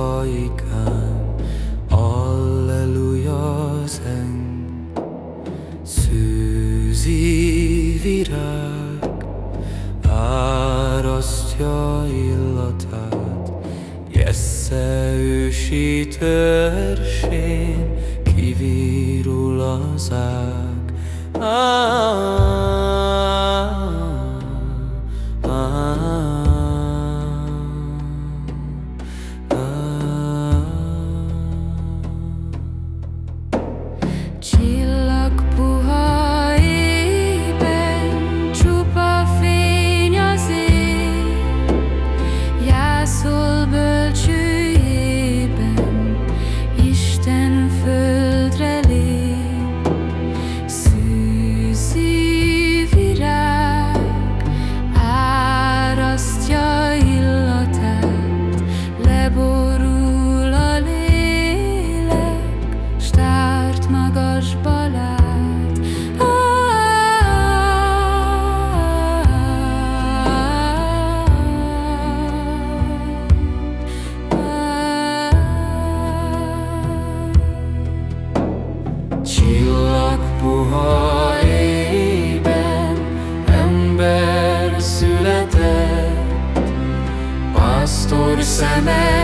folyósaikán, Alleluja zeng. Szűzi virág árasztja illatát, Jessze ősi törsén kivirul az ág. Ah, ember született, pásztor szemeknél.